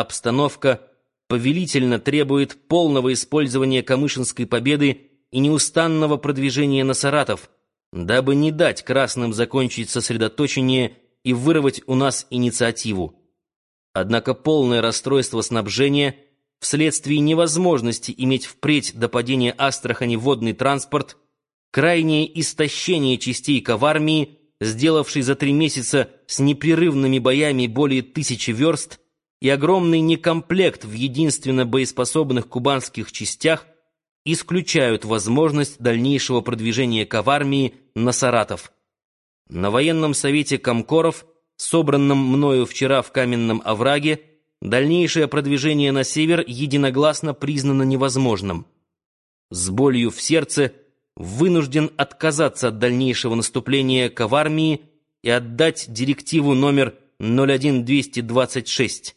Обстановка повелительно требует полного использования Камышинской победы и неустанного продвижения на Саратов, дабы не дать красным закончить сосредоточение и вырвать у нас инициативу. Однако полное расстройство снабжения вследствие невозможности иметь впредь до падения Астрахани водный транспорт, крайнее истощение частей ковармии, сделавшей за три месяца с непрерывными боями более тысячи верст, и огромный некомплект в единственно боеспособных кубанских частях исключают возможность дальнейшего продвижения ковармии на Саратов. На военном совете Комкоров, собранном мною вчера в Каменном овраге, дальнейшее продвижение на север единогласно признано невозможным. С болью в сердце вынужден отказаться от дальнейшего наступления к армии и отдать директиву номер 01226.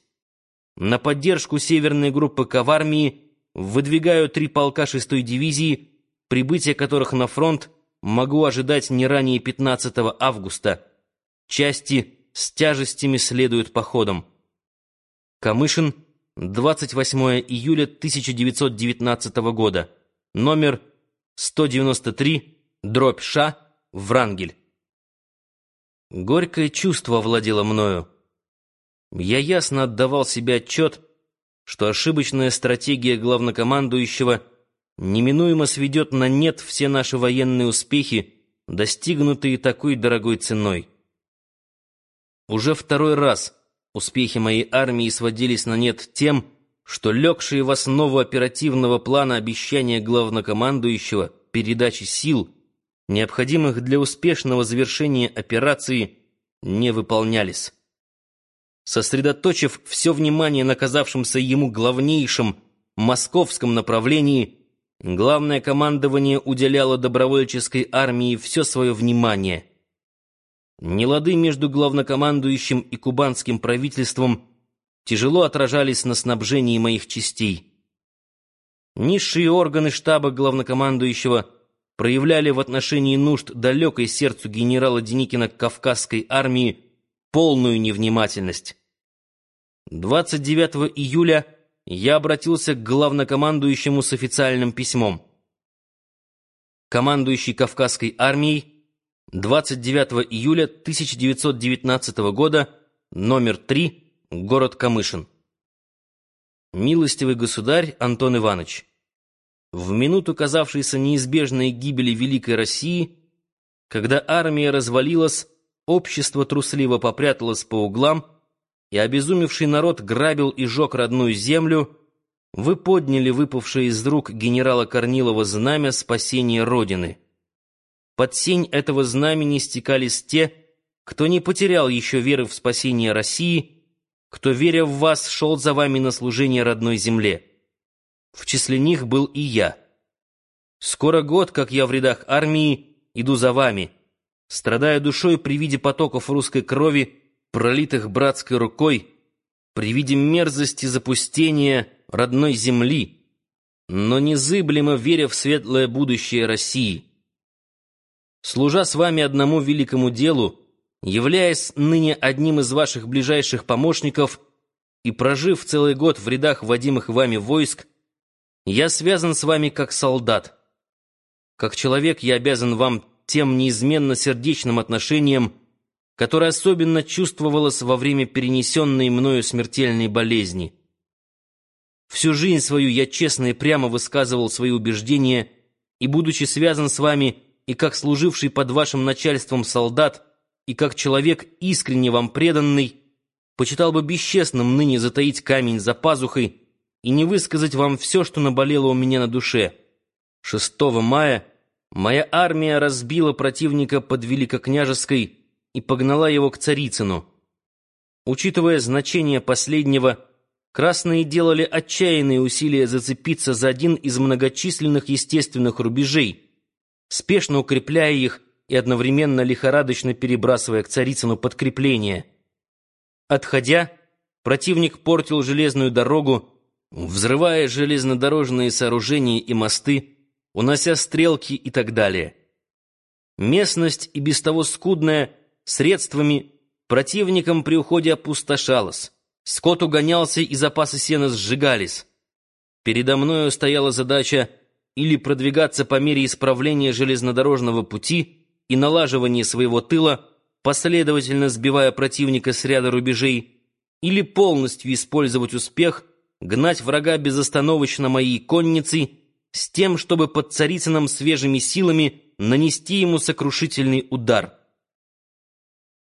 На поддержку северной группы Ковармии выдвигаю три полка 6-й дивизии, прибытие которых на фронт могу ожидать не ранее 15 августа. Части с тяжестями следуют походом. Камышин, 28 июля 1919 года. Номер 193, дробь Ш, Врангель. Горькое чувство овладело мною. Я ясно отдавал себе отчет, что ошибочная стратегия главнокомандующего неминуемо сведет на нет все наши военные успехи, достигнутые такой дорогой ценой. Уже второй раз успехи моей армии сводились на нет тем, что легшие в основу оперативного плана обещания главнокомандующего передачи сил, необходимых для успешного завершения операции, не выполнялись. Сосредоточив все внимание на казавшемся ему главнейшем московском направлении, главное командование уделяло добровольческой армии все свое внимание. Нелады между главнокомандующим и кубанским правительством тяжело отражались на снабжении моих частей. Низшие органы штаба главнокомандующего проявляли в отношении нужд далекой сердцу генерала Деникина Кавказской армии полную невнимательность. 29 июля я обратился к главнокомандующему с официальным письмом. Командующий Кавказской армией 29 июля 1919 года, номер 3, город Камышин. Милостивый государь Антон Иванович, в минуту казавшейся неизбежной гибели Великой России, когда армия развалилась, общество трусливо попряталось по углам, и обезумевший народ грабил и жег родную землю, вы подняли выпавшее из рук генерала Корнилова знамя спасения Родины. Под сень этого знамени стекались те, кто не потерял еще веры в спасение России, кто, веря в вас, шел за вами на служение родной земле. В числе них был и я. Скоро год, как я в рядах армии, иду за вами — страдая душой при виде потоков русской крови, пролитых братской рукой, при виде мерзости запустения родной земли, но незыблемо веря в светлое будущее России. Служа с вами одному великому делу, являясь ныне одним из ваших ближайших помощников и прожив целый год в рядах водимых вами войск, я связан с вами как солдат. Как человек я обязан вам тем неизменно сердечным отношением, которое особенно чувствовалось во время перенесенной мною смертельной болезни. Всю жизнь свою я честно и прямо высказывал свои убеждения, и, будучи связан с вами и как служивший под вашим начальством солдат, и как человек искренне вам преданный, почитал бы бесчестным ныне затаить камень за пазухой и не высказать вам все, что наболело у меня на душе. 6 мая Моя армия разбила противника под Великокняжеской и погнала его к Царицыну. Учитывая значение последнего, красные делали отчаянные усилия зацепиться за один из многочисленных естественных рубежей, спешно укрепляя их и одновременно лихорадочно перебрасывая к Царицыну подкрепление. Отходя, противник портил железную дорогу, взрывая железнодорожные сооружения и мосты, унося стрелки и так далее. Местность и без того скудная средствами противником при уходе опустошалась. скот угонялся и запасы сена сжигались. Передо мною стояла задача или продвигаться по мере исправления железнодорожного пути и налаживания своего тыла, последовательно сбивая противника с ряда рубежей, или полностью использовать успех, гнать врага безостановочно моей конницей, с тем, чтобы под Царицыном свежими силами нанести ему сокрушительный удар —